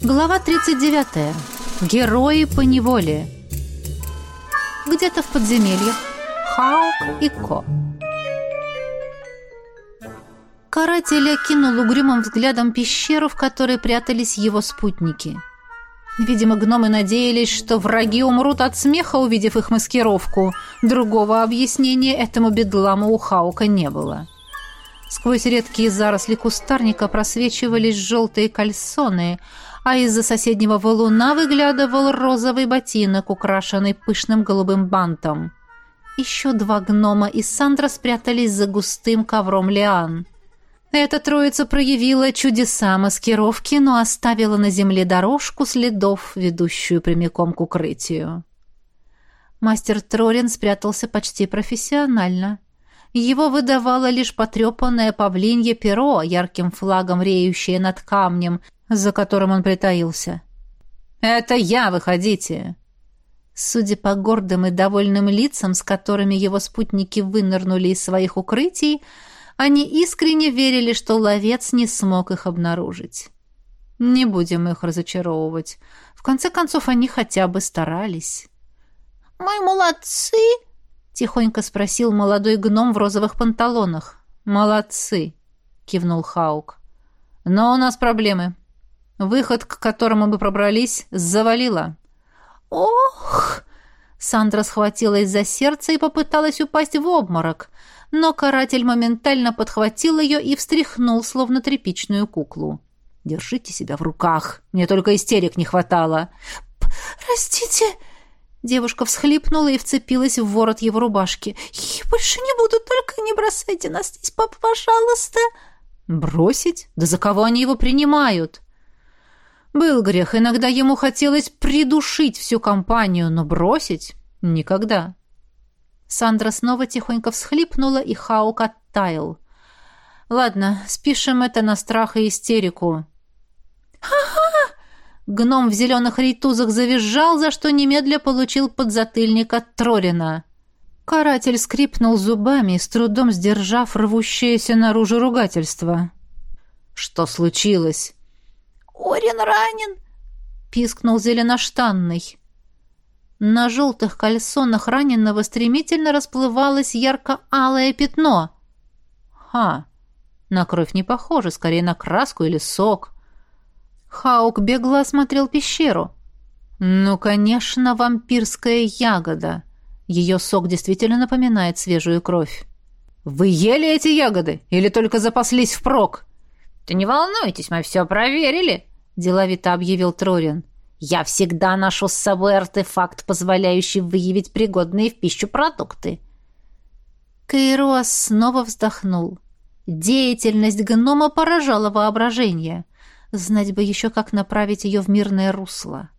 Глава 39. Герои по неволе. Где-то в подземельях. Хаук и Ко. Каратель окинул угрюмым взглядом пещеру, в которой прятались его спутники. Видимо, гномы надеялись, что враги умрут от смеха, увидев их маскировку. Другого объяснения этому бедламу у Хаука не было. Сквозь редкие заросли кустарника просвечивались желтые кальсоны, а из-за соседнего валуна выглядывал розовый ботинок, украшенный пышным голубым бантом. Еще два гнома и Сандра спрятались за густым ковром лиан. Эта троица проявила чудеса маскировки, но оставила на земле дорожку следов, ведущую прямиком к укрытию. Мастер Трорин спрятался почти профессионально. Его выдавало лишь потрепанное павлинье перо, ярким флагом реющее над камнем, за которым он притаился. «Это я, выходите!» Судя по гордым и довольным лицам, с которыми его спутники вынырнули из своих укрытий, они искренне верили, что ловец не смог их обнаружить. Не будем их разочаровывать. В конце концов, они хотя бы старались. «Мы молодцы!» — тихонько спросил молодой гном в розовых панталонах. «Молодцы!» — кивнул Хаук. «Но у нас проблемы. Выход, к которому мы пробрались, завалило. «Ох!» Сандра схватилась за сердце и попыталась упасть в обморок, но каратель моментально подхватил ее и встряхнул, словно тряпичную куклу. «Держите себя в руках! Мне только истерик не хватало!» «Простите!» Девушка всхлипнула и вцепилась в ворот его рубашки. «Я больше не буду, только не бросайте нас здесь, папа, пожалуйста!» «Бросить? Да за кого они его принимают?» Был грех, иногда ему хотелось придушить всю компанию, но бросить — никогда. Сандра снова тихонько всхлипнула, и Хаук оттаял. «Ладно, спишем это на страх и истерику». «Ха-ха!» Гном в зеленых рейтузах завизжал, за что немедля получил подзатыльник от Трорина. Каратель скрипнул зубами, с трудом сдержав рвущееся наружу ругательство. «Что случилось?» Орин ранен!» — пискнул зеленоштанный. На желтых кальсонах раненого стремительно расплывалось ярко-алое пятно. «Ха! На кровь не похоже, скорее на краску или сок». Хаук бегло осмотрел пещеру. «Ну, конечно, вампирская ягода. Ее сок действительно напоминает свежую кровь». «Вы ели эти ягоды или только запаслись впрок?» «Да не волнуйтесь, мы все проверили», деловито объявил Трорин. Я всегда ношу с собой артефакт, позволяющий выявить пригодные в пищу продукты. Кайроас снова вздохнул. Деятельность гнома поражала воображение. Знать бы еще, как направить ее в мирное русло.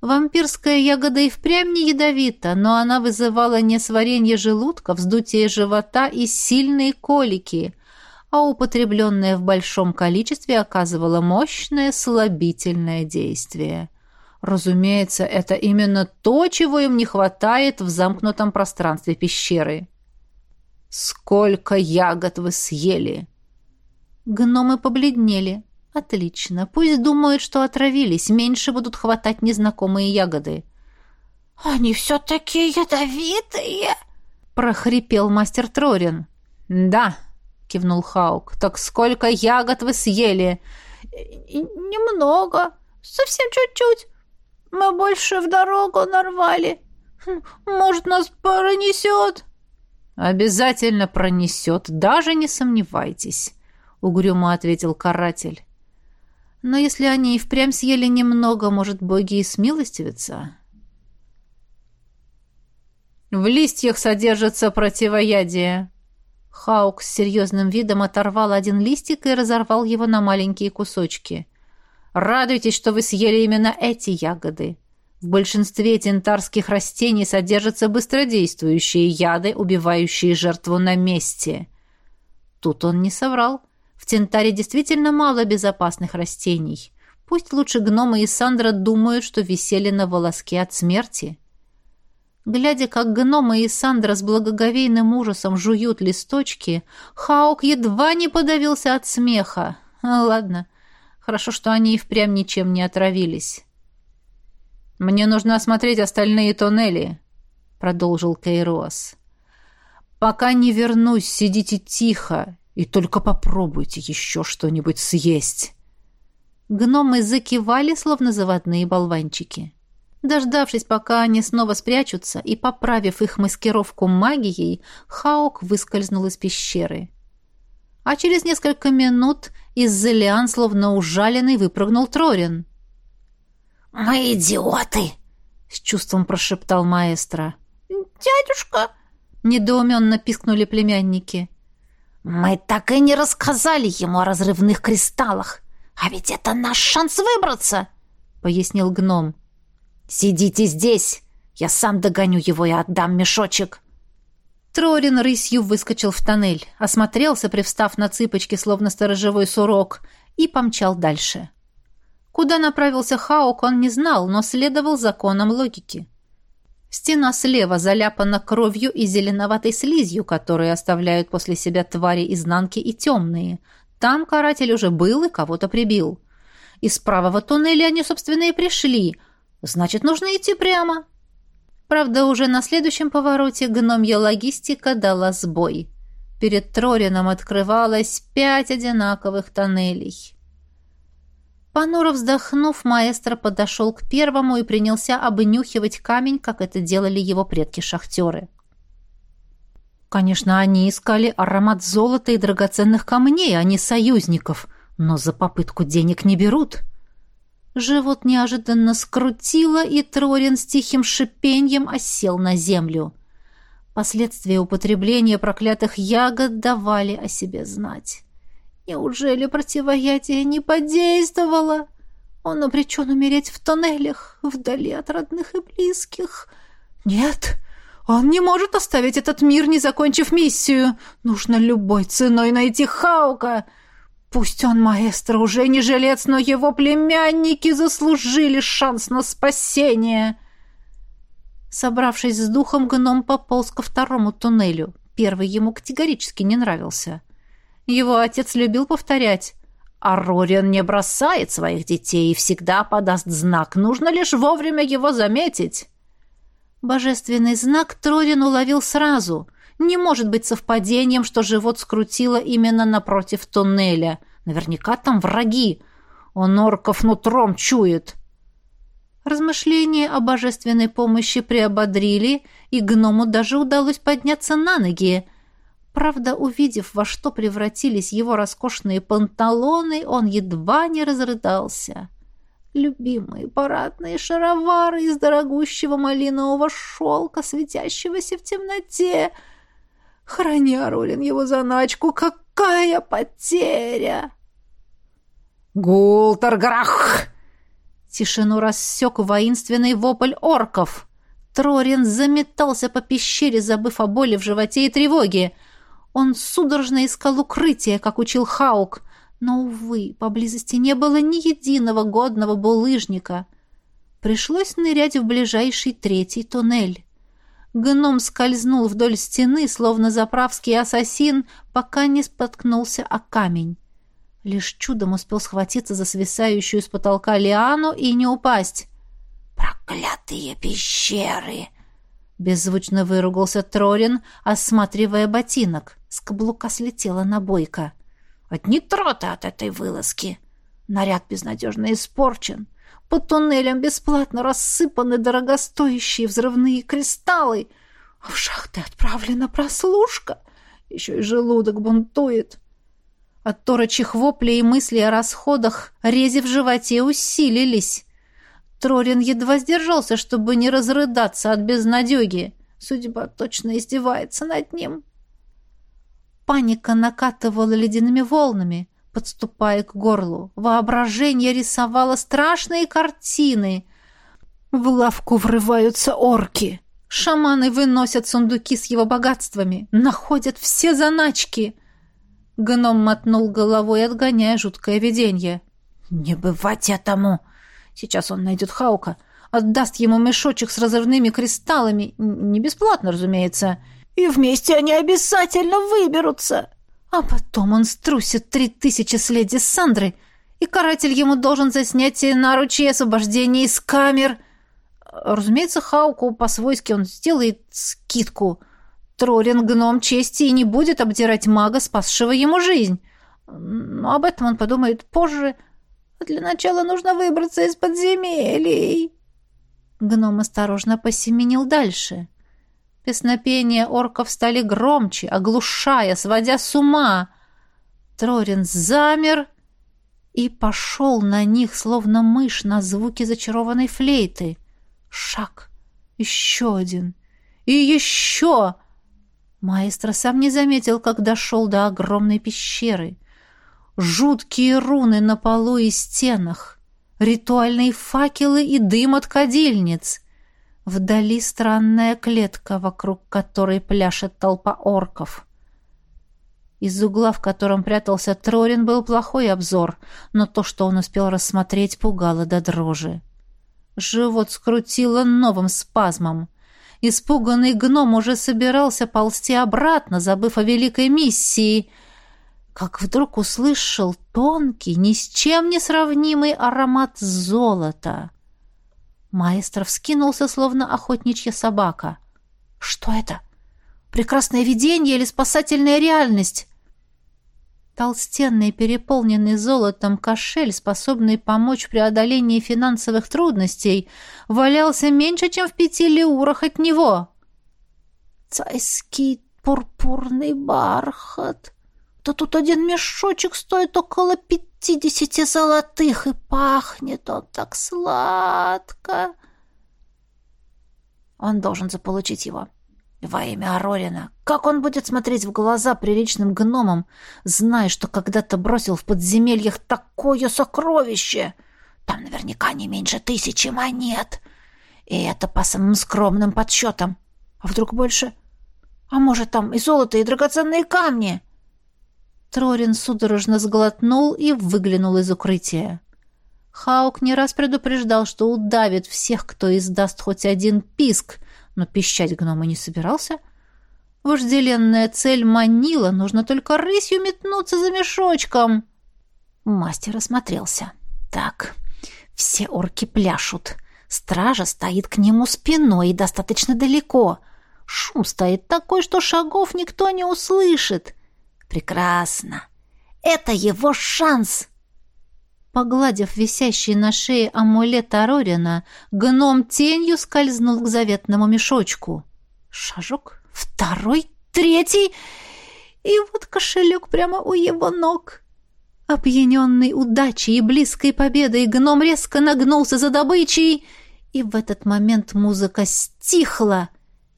Вампирская ягода и впрямь не ядовита, но она вызывала несварение желудка, вздутие живота и сильные колики, а употребленное в большом количестве оказывало мощное слабительное действие. Разумеется, это именно то, чего им не хватает в замкнутом пространстве пещеры. «Сколько ягод вы съели?» Гномы побледнели. «Отлично. Пусть думают, что отравились. Меньше будут хватать незнакомые ягоды». «Они все такие ядовитые!» — прохрипел мастер Трорин. «Да», кивнул Хаук. Так сколько ягод вы съели? Немного, совсем чуть-чуть. Мы больше в дорогу нарвали. Хм, может, нас пронесет?» «Обязательно пронесет, даже не сомневайтесь», — угрюмо ответил каратель. «Но если они и впрямь съели немного, может, боги и смилостивятся?» «В листьях содержится противоядие», Хаук с серьезным видом оторвал один листик и разорвал его на маленькие кусочки. «Радуйтесь, что вы съели именно эти ягоды. В большинстве тентарских растений содержатся быстродействующие яды, убивающие жертву на месте». Тут он не соврал. В Тентаре действительно мало безопасных растений. Пусть лучше гномы и Сандра думают, что висели на волоске от смерти. Глядя, как гномы и Сандра с благоговейным ужасом жуют листочки, Хаук едва не подавился от смеха. Ладно, Хорошо, что они и впрямь ничем не отравились. «Мне нужно осмотреть остальные тоннели», — продолжил Кейрос. «Пока не вернусь, сидите тихо и только попробуйте еще что-нибудь съесть». Гномы закивали, словно заводные болванчики. Дождавшись, пока они снова спрячутся, и поправив их маскировку магией, Хаук выскользнул из пещеры. А через несколько минут из-за лиан, словно ужаленный, выпрыгнул Трорин. «Мы идиоты!» — с чувством прошептал маэстро. «Дядюшка!» — недоуменно пискнули племянники. «Мы так и не рассказали ему о разрывных кристаллах. А ведь это наш шанс выбраться!» — пояснил гном. «Сидите здесь! Я сам догоню его и отдам мешочек!» Трорин рысью выскочил в тоннель, осмотрелся, привстав на цыпочки, словно сторожевой сурок, и помчал дальше. Куда направился Хаук, он не знал, но следовал законам логики. Стена слева заляпана кровью и зеленоватой слизью, которые оставляют после себя твари изнанки и темные. Там каратель уже был и кого-то прибил. Из правого туннеля они, собственно, и пришли. Значит, нужно идти прямо. Правда, уже на следующем повороте гномья логистика дала сбой. Перед Трорином открывалось пять одинаковых тоннелей. Понуро вздохнув, маэстро подошел к первому и принялся обнюхивать камень, как это делали его предки-шахтеры. Конечно, они искали аромат золота и драгоценных камней, а не союзников, но за попытку денег не берут. Живот неожиданно скрутило, и Трорин с тихим шипеньем осел на землю. Последствия употребления проклятых ягод давали о себе знать. Неужели противоядие не подействовало? Он обречен умереть в тоннелях, вдали от родных и близких. Нет, он не может оставить этот мир, не закончив миссию. Нужно любой ценой найти Хаука. Пусть он маэстро уже не жилец, но его племянники заслужили шанс на спасение. Собравшись с духом, гном пополз ко второму туннелю. Первый ему категорически не нравился. Его отец любил повторять. «А Рориан не бросает своих детей и всегда подаст знак. Нужно лишь вовремя его заметить». Божественный знак Трорин уловил сразу. Не может быть совпадением, что живот скрутило именно напротив туннеля. Наверняка там враги. Он орков нутром чует. Размышления о божественной помощи приободрили, и гному даже удалось подняться на ноги — Правда, увидев, во что превратились его роскошные панталоны, он едва не разрыдался. Любимые парадные шаровары из дорогущего малинового шелка, светящегося в темноте. Храня Ролин его заначку, какая потеря! «Гултерграх!» Тишину рассек воинственный вопль орков. Трорин заметался по пещере, забыв о боли в животе и тревоге — он судорожно искал укрытие, как учил Хаук, но, увы, поблизости не было ни единого годного булыжника. Пришлось нырять в ближайший третий туннель. Гном скользнул вдоль стены, словно заправский ассасин, пока не споткнулся о камень. Лишь чудом успел схватиться за свисающую с потолка лиану и не упасть. «Проклятые пещеры!» Беззвучно выругался Трорин, осматривая ботинок. С каблука слетела набойка. «Одни троты от этой вылазки. Наряд безнадежно испорчен. По туннелям бесплатно рассыпаны дорогостоящие взрывные кристаллы. А в шахты отправлена прослушка. Еще и желудок бунтует». От торочьих воплей и мыслей о расходах рези в животе усилились. Трорин едва сдержался, чтобы не разрыдаться от безнадеги. Судьба точно издевается над ним. Паника накатывала ледяными волнами, подступая к горлу. Воображение рисовало страшные картины. В лавку врываются орки. Шаманы выносят сундуки с его богатствами, находят все заначки. Гном мотнул головой, отгоняя жуткое видение. «Не бывать этому!» Сейчас он найдет Хаука, отдаст ему мешочек с разрывными кристаллами, не бесплатно, разумеется, и вместе они обязательно выберутся. А потом он струсит три тысячи с леди Сандры и каратель ему должен за снятие наручи и освобождение из камер. Разумеется, Хауку по-свойски он сделает скидку. Троллин гном чести и не будет обдирать мага, спасшего ему жизнь. Но об этом он подумает позже. Для начала нужно выбраться из подземелий. Гном осторожно посеменил дальше. Песнопения орков стали громче, оглушая, сводя с ума. Трорин замер и пошел на них, словно мышь на звуки зачарованной флейты. Шаг. Еще один. И еще... Маэстро сам не заметил, как дошел до огромной пещеры. Жуткие руны на полу и стенах, ритуальные факелы и дым от кадильниц. Вдали странная клетка, вокруг которой пляшет толпа орков. Из угла, в котором прятался Трорин, был плохой обзор, но то, что он успел рассмотреть, пугало до дрожи. Живот скрутило новым спазмом. Испуганный гном уже собирался ползти обратно, забыв о великой миссии, как вдруг услышал тонкий, ни с чем не сравнимый аромат золота. Маэстро вскинулся, словно охотничья собака. «Что это? Прекрасное видение или спасательная реальность?» Толстенный, переполненный золотом кошель, способный помочь в преодолении финансовых трудностей, валялся меньше, чем в пяти леурах от него. «Цайский пурпурный бархат! Да тут один мешочек стоит около пятидесяти золотых, и пахнет он так сладко!» Он должен заполучить его. Во имя Арорина, как он будет смотреть в глаза приличным гномам, зная, что когда-то бросил в подземельях такое сокровище? Там наверняка не меньше тысячи монет. И это по самым скромным подсчетам. А вдруг больше? А может, там и золото, и драгоценные камни?» Трорин судорожно сглотнул и выглянул из укрытия. Хаук не раз предупреждал, что удавит всех, кто издаст хоть один писк — но пищать гном и не собирался. Вожделенная цель манила, нужно только рысью метнуться за мешочком. Мастер осмотрелся. Так, все орки пляшут. Стража стоит к нему спиной и достаточно далеко. Шум стоит такой, что шагов никто не услышит. Прекрасно. Это его шанс. Погладив висящий на шее амулет Арорина, гном тенью скользнул к заветному мешочку. Шажок, второй, третий, и вот кошелек прямо у его ног. Опьяненный удачей и близкой победой, гном резко нагнулся за добычей, и в этот момент музыка стихла,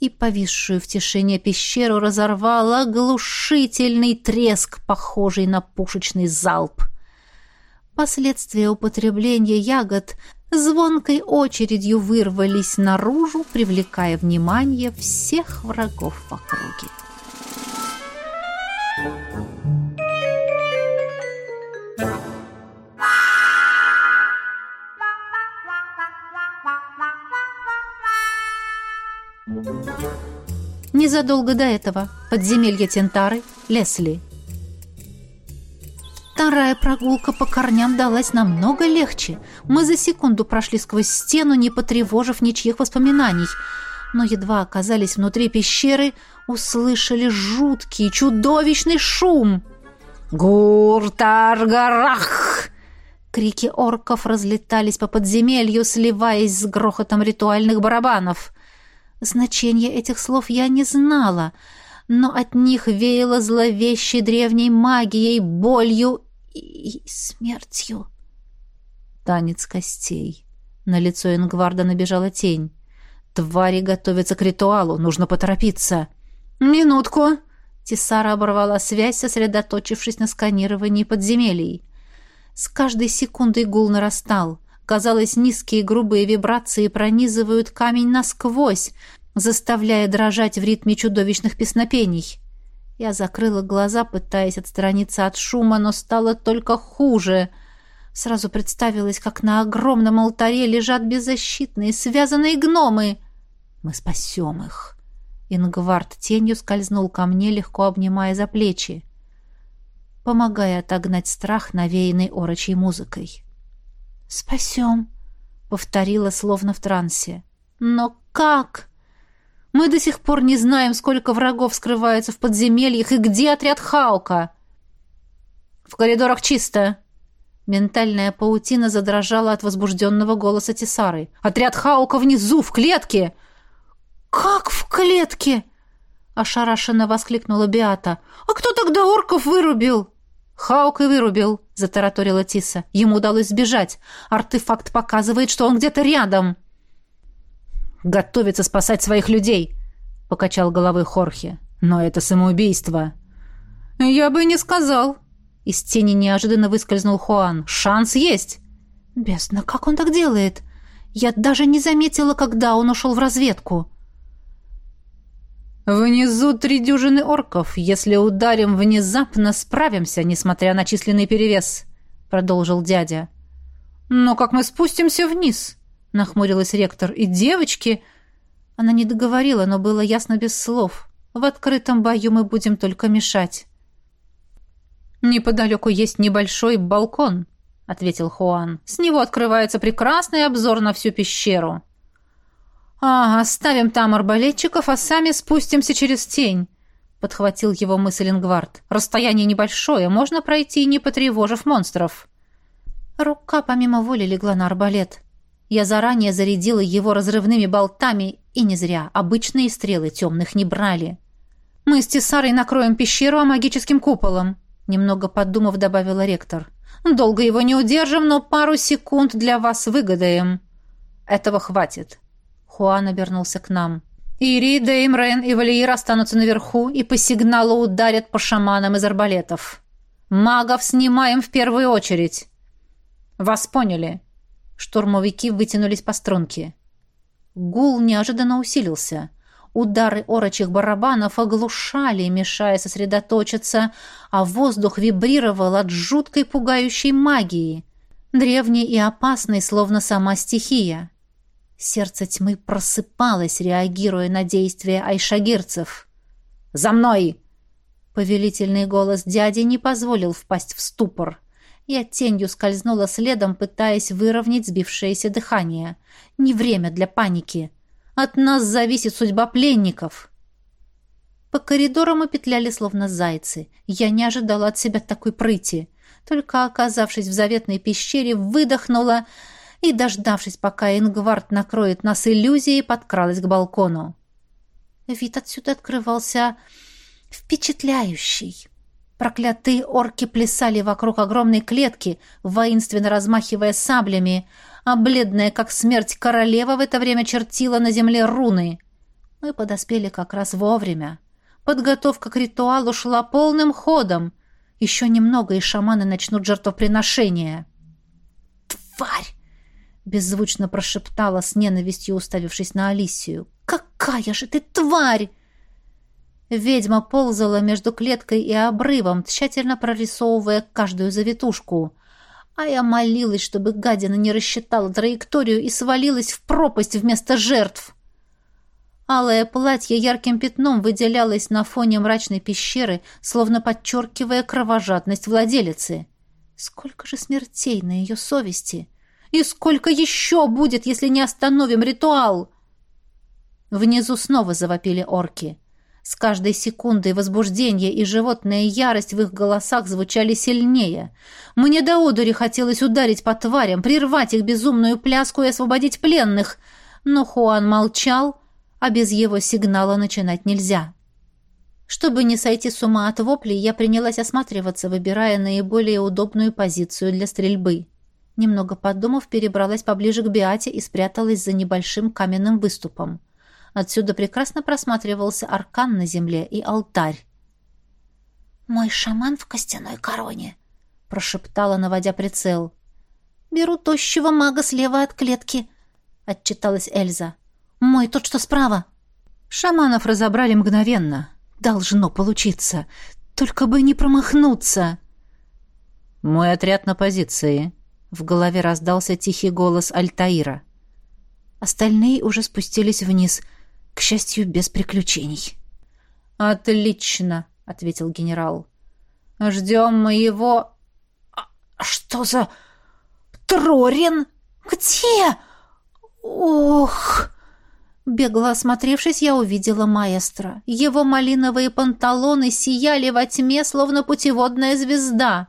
и повисшую в тишине пещеру разорвал оглушительный треск, похожий на пушечный залп. Последствия употребления ягод звонкой очередью вырвались наружу, привлекая внимание всех врагов в округе. Незадолго до этого подземелье Тентары, Лесли – Вторая прогулка по корням далась намного легче. Мы за секунду прошли сквозь стену, не потревожив ничьих воспоминаний. Но едва оказались внутри пещеры, услышали жуткий, чудовищный шум. «Гуртаргарах!» Крики орков разлетались по подземелью, сливаясь с грохотом ритуальных барабанов. Значение этих слов я не знала, но от них веяло зловещей древней магией, болью и смертью. Танец костей. На лицо Ингварда набежала тень. Твари готовятся к ритуалу, нужно поторопиться. Минутку. Тисара оборвала связь, сосредоточившись на сканировании подземелий. С каждой секундой гул нарастал. Казалось, низкие грубые вибрации пронизывают камень насквозь, заставляя дрожать в ритме чудовищных песнопений. Я закрыла глаза, пытаясь отстраниться от шума, но стало только хуже. Сразу представилось, как на огромном алтаре лежат беззащитные, связанные гномы. Мы спасем их. Ингвард тенью скользнул ко мне, легко обнимая за плечи. помогая отогнать страх, навеянный орочей музыкой. «Спасем», — повторила, словно в трансе. «Но как?» Мы до сих пор не знаем, сколько врагов скрывается в подземельях и где отряд Хаука. В коридорах чисто. Ментальная паутина задрожала от возбужденного голоса Тесары. Отряд Хаука внизу, в клетке. Как в клетке? Ошарашенно воскликнула Биата. А кто тогда орков вырубил? Хаук и вырубил, затараторила Тиса. Ему удалось сбежать. Артефакт показывает, что он где-то рядом готовится спасать своих людей», — покачал головой Хорхе. «Но это самоубийство». «Я бы не сказал». Из тени неожиданно выскользнул Хуан. «Шанс есть». «Бесно, как он так делает? Я даже не заметила, когда он ушел в разведку». «Внизу три дюжины орков. Если ударим внезапно, справимся, несмотря на численный перевес», — продолжил дядя. «Но как мы спустимся вниз?» — нахмурилась ректор. «И девочки...» Она не договорила, но было ясно без слов. «В открытом бою мы будем только мешать». «Неподалеку есть небольшой балкон», — ответил Хуан. «С него открывается прекрасный обзор на всю пещеру». «А, оставим там арбалетчиков, а сами спустимся через тень», — подхватил его мысль Ингвард. «Расстояние небольшое, можно пройти, не потревожив монстров». Рука помимо воли легла на арбалет. Я заранее зарядила его разрывными болтами, и не зря. Обычные стрелы темных не брали. «Мы с Тесарой накроем пещеру а магическим куполом», немного подумав, добавила ректор. «Долго его не удержим, но пару секунд для вас выгадаем». «Этого хватит». Хуан обернулся к нам. «Ири, Дейм, Рен и Валиир останутся наверху и по сигналу ударят по шаманам из арбалетов. Магов снимаем в первую очередь». «Вас поняли», Штурмовики вытянулись по струнке. Гул неожиданно усилился. Удары орочих барабанов оглушали, мешая сосредоточиться, а воздух вибрировал от жуткой пугающей магии, древней и опасной, словно сама стихия. Сердце тьмы просыпалось, реагируя на действия айшагирцев. «За мной!» Повелительный голос дяди не позволил впасть в ступор. Я тенью скользнула следом, пытаясь выровнять сбившееся дыхание. Не время для паники. От нас зависит судьба пленников. По коридорам мы петляли, словно зайцы. Я не ожидала от себя такой прыти. Только оказавшись в заветной пещере, выдохнула и, дождавшись, пока Ингвард накроет нас иллюзией, подкралась к балкону. Вид отсюда открывался впечатляющий. Проклятые орки плясали вокруг огромной клетки, воинственно размахивая саблями, а бледная, как смерть, королева в это время чертила на земле руны. Мы подоспели как раз вовремя. Подготовка к ритуалу шла полным ходом. Еще немного, и шаманы начнут жертвоприношение. «Тварь!» — беззвучно прошептала с ненавистью, уставившись на Алисию. «Какая же ты тварь!» Ведьма ползала между клеткой и обрывом, тщательно прорисовывая каждую завитушку. А я молилась, чтобы гадина не рассчитала траекторию и свалилась в пропасть вместо жертв. Алое платье ярким пятном выделялось на фоне мрачной пещеры, словно подчеркивая кровожадность владелицы. Сколько же смертей на ее совести! И сколько еще будет, если не остановим ритуал? Внизу снова завопили орки. С каждой секундой возбуждение и животная ярость в их голосах звучали сильнее. Мне до одури хотелось ударить по тварям, прервать их безумную пляску и освободить пленных. Но Хуан молчал, а без его сигнала начинать нельзя. Чтобы не сойти с ума от воплей, я принялась осматриваться, выбирая наиболее удобную позицию для стрельбы. Немного подумав, перебралась поближе к Биате и спряталась за небольшим каменным выступом. Отсюда прекрасно просматривался аркан на земле и алтарь. «Мой шаман в костяной короне», — прошептала, наводя прицел. «Беру тощего мага слева от клетки», — отчиталась Эльза. «Мой тот, что справа». Шаманов разобрали мгновенно. Должно получиться. Только бы не промахнуться. «Мой отряд на позиции», — в голове раздался тихий голос Альтаира. Остальные уже спустились вниз — к счастью, без приключений. «Отлично», — ответил генерал. Ждем мы его... А что за... Трорин? Где? Ох... Бегло осмотревшись, я увидела маэстро. Его малиновые панталоны сияли во тьме, словно путеводная звезда.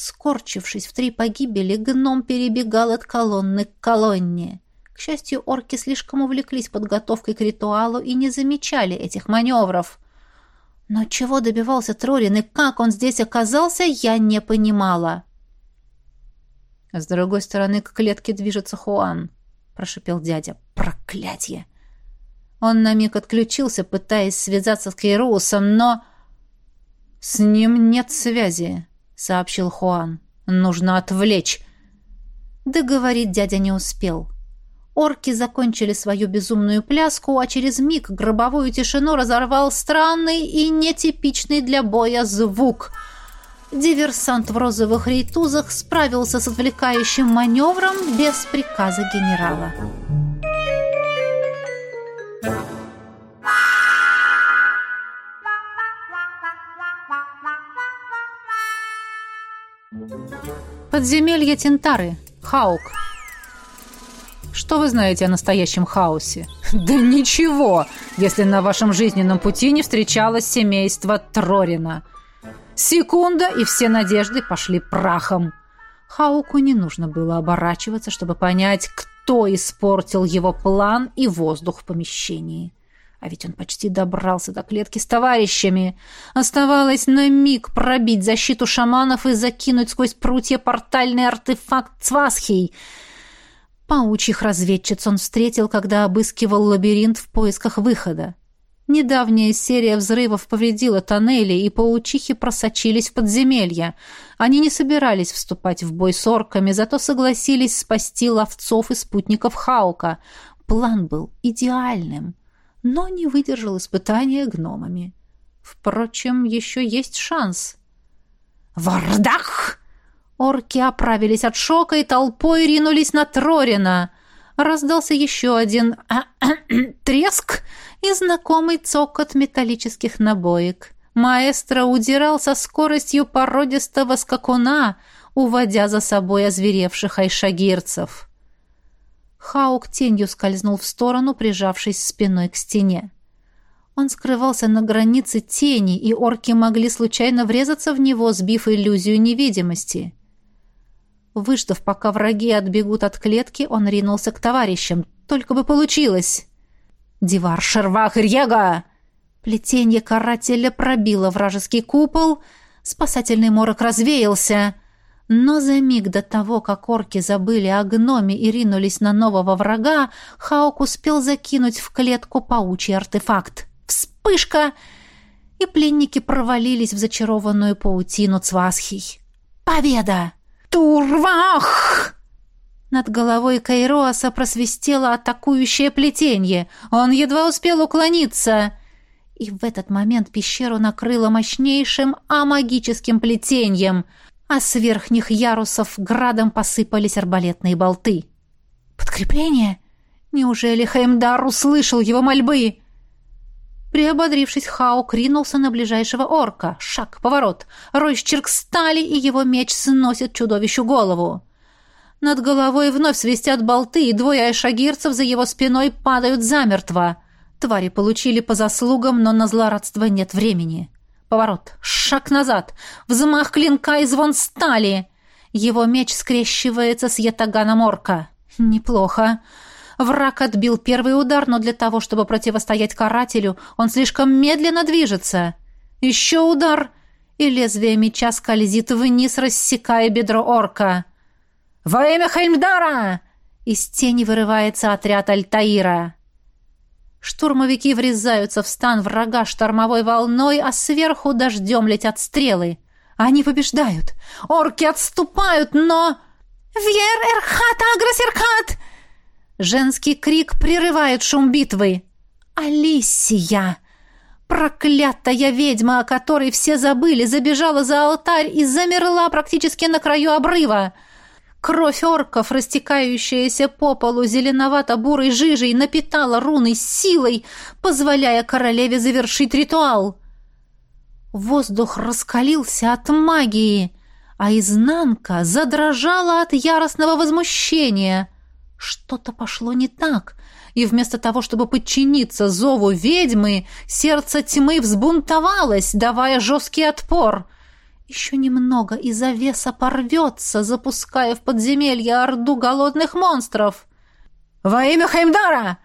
Скорчившись в три погибели, гном перебегал от колонны к колонне. К счастью, орки слишком увлеклись подготовкой к ритуалу и не замечали этих маневров. Но чего добивался Трорин и как он здесь оказался, я не понимала. «С другой стороны к клетке движется Хуан», — прошипел дядя. «Проклятье!» Он на миг отключился, пытаясь связаться с Кейрусом, но... «С ним нет связи», — сообщил Хуан. «Нужно отвлечь». Договорить дядя не успел. Орки закончили свою безумную пляску, а через миг гробовую тишину разорвал странный и нетипичный для боя звук. Диверсант в розовых рейтузах справился с отвлекающим маневром без приказа генерала. Подземелье Тентары. Хаук. Что вы знаете о настоящем хаосе? Да ничего, если на вашем жизненном пути не встречалось семейство Трорина. Секунда, и все надежды пошли прахом. Хауку не нужно было оборачиваться, чтобы понять, кто испортил его план и воздух в помещении. А ведь он почти добрался до клетки с товарищами. Оставалось на миг пробить защиту шаманов и закинуть сквозь прутья портальный артефакт Цвасхий — Паучьих разведчиц он встретил, когда обыскивал лабиринт в поисках выхода. Недавняя серия взрывов повредила тоннели, и паучихи просочились в подземелья. Они не собирались вступать в бой с орками, зато согласились спасти ловцов и спутников Хаука. План был идеальным, но не выдержал испытания гномами. Впрочем, еще есть шанс. «Вардах!» Орки оправились от шока и толпой ринулись на Трорина. Раздался еще один треск и знакомый цокот металлических набоек. Маэстро удирал со скоростью породистого скакуна, уводя за собой озверевших айшагирцев. Хаук тенью скользнул в сторону, прижавшись спиной к стене. Он скрывался на границе тени, и орки могли случайно врезаться в него, сбив иллюзию невидимости. Выждав, пока враги отбегут от клетки, он ринулся к товарищам. Только бы получилось! «Дивар Шервах Ирьяга!» Плетенье карателя пробило вражеский купол, спасательный морок развеялся. Но за миг до того, как орки забыли о гноме и ринулись на нового врага, Хаук успел закинуть в клетку паучий артефакт. Вспышка! И пленники провалились в зачарованную паутину Цвасхий. «Победа!» «Турвах!» Над головой Кайроаса просвистело атакующее плетенье. Он едва успел уклониться. И в этот момент пещеру накрыло мощнейшим амагическим плетеньем, а с верхних ярусов градом посыпались арбалетные болты. «Подкрепление? Неужели Хаймдар услышал его мольбы?» Приободрившись, Хаук ринулся на ближайшего орка. Шаг, поворот. Ройщерк стали, и его меч сносит чудовищу голову. Над головой вновь свистят болты, и двое айшагирцев за его спиной падают замертво. Твари получили по заслугам, но на злорадство нет времени. Поворот. Шаг назад. Взмах клинка и звон стали. Его меч скрещивается с ятаганом орка. Неплохо. Враг отбил первый удар, но для того, чтобы противостоять карателю, он слишком медленно движется. Еще удар, и лезвие меча скользит вниз, рассекая бедро орка. «Во имя Хаймдара!» Из тени вырывается отряд Альтаира. Штурмовики врезаются в стан врага штормовой волной, а сверху дождем летят стрелы. Они побеждают. Орки отступают, но... «Вьер Эрхат Агрос Эрхат!» Женский крик прерывает шум битвы. «Алисия!» Проклятая ведьма, о которой все забыли, забежала за алтарь и замерла практически на краю обрыва. Кровь орков, растекающаяся по полу зеленовато-бурой жижей, напитала руны силой, позволяя королеве завершить ритуал. Воздух раскалился от магии, а изнанка задрожала от яростного возмущения. Что-то пошло не так, и вместо того, чтобы подчиниться зову ведьмы, сердце тьмы взбунтовалось, давая жесткий отпор. Еще немного, и завеса порвется, запуская в подземелье орду голодных монстров. «Во имя Хаймдара!»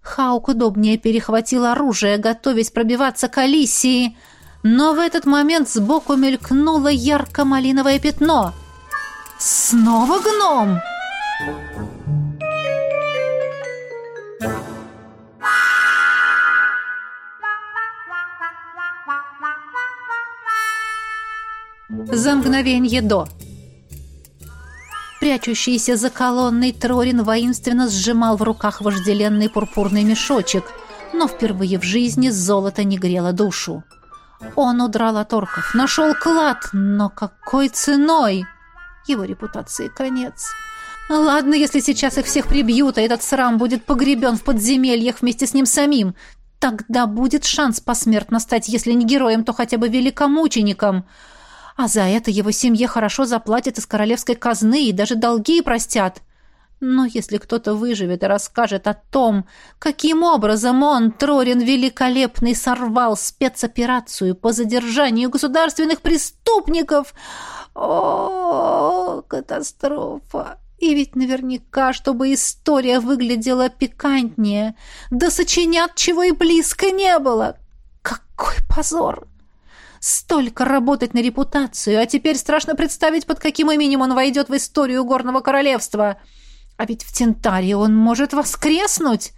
Хаук удобнее перехватил оружие, готовясь пробиваться к Алисии, но в этот момент сбоку мелькнуло ярко-малиновое пятно. «Снова гном!» За мгновенье до. Прячущийся за колонной Трорин воинственно сжимал в руках вожделенный пурпурный мешочек, но впервые в жизни золото не грело душу. Он удрал от орков, нашел клад, но какой ценой? Его репутации конец. Ладно, если сейчас их всех прибьют, а этот срам будет погребен в подземельях вместе с ним самим. Тогда будет шанс посмертно стать, если не героем, то хотя бы великомучеником. А за это его семье хорошо заплатят из королевской казны и даже долги простят. Но если кто-то выживет и расскажет о том, каким образом он, Трорин Великолепный, сорвал спецоперацию по задержанию государственных преступников... О, катастрофа! И ведь наверняка, чтобы история выглядела пикантнее, да сочинят, чего и близко не было. Какой позор! Столько работать на репутацию, а теперь страшно представить, под каким именем он войдет в историю Горного Королевства. А ведь в Тентаре он может воскреснуть.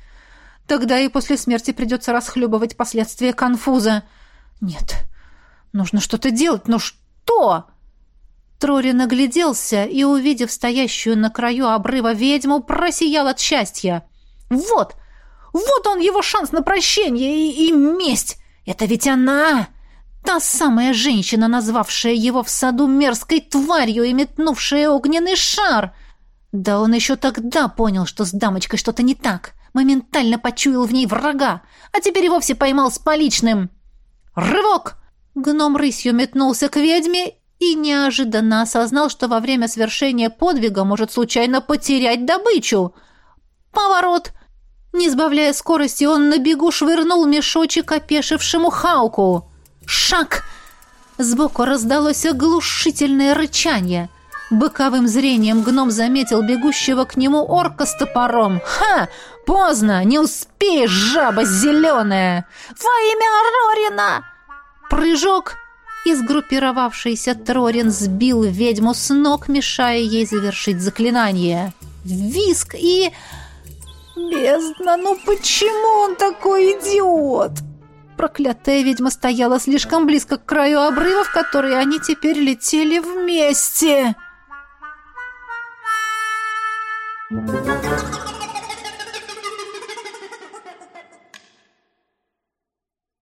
Тогда и после смерти придется расхлебывать последствия конфуза. Нет, нужно что-то делать, но что? Трори нагляделся и, увидев стоящую на краю обрыва ведьму, просиял от счастья. Вот, вот он его шанс на прощение и, и месть. Это ведь она, Та самая женщина, назвавшая его в саду мерзкой тварью и метнувшая огненный шар. Да он еще тогда понял, что с дамочкой что-то не так. Моментально почуял в ней врага, а теперь и вовсе поймал с поличным. Рывок! Гном рысью метнулся к ведьме и неожиданно осознал, что во время свершения подвига может случайно потерять добычу. Поворот! Не сбавляя скорости, он на бегу швырнул мешочек опешившему Хауку. Шаг! Сбоку раздалось оглушительное рычание. Боковым зрением гном заметил бегущего к нему орка с топором. «Ха! Поздно! Не успеешь, жаба зеленая!» «Во имя Рорина!» Прыжок! И сгруппировавшийся Трорин сбил ведьму с ног, мешая ей завершить заклинание. Виск и... «Бездна, ну почему он такой идиот?» Проклятая ведьма стояла слишком близко к краю обрыва, в который они теперь летели вместе. Thank you.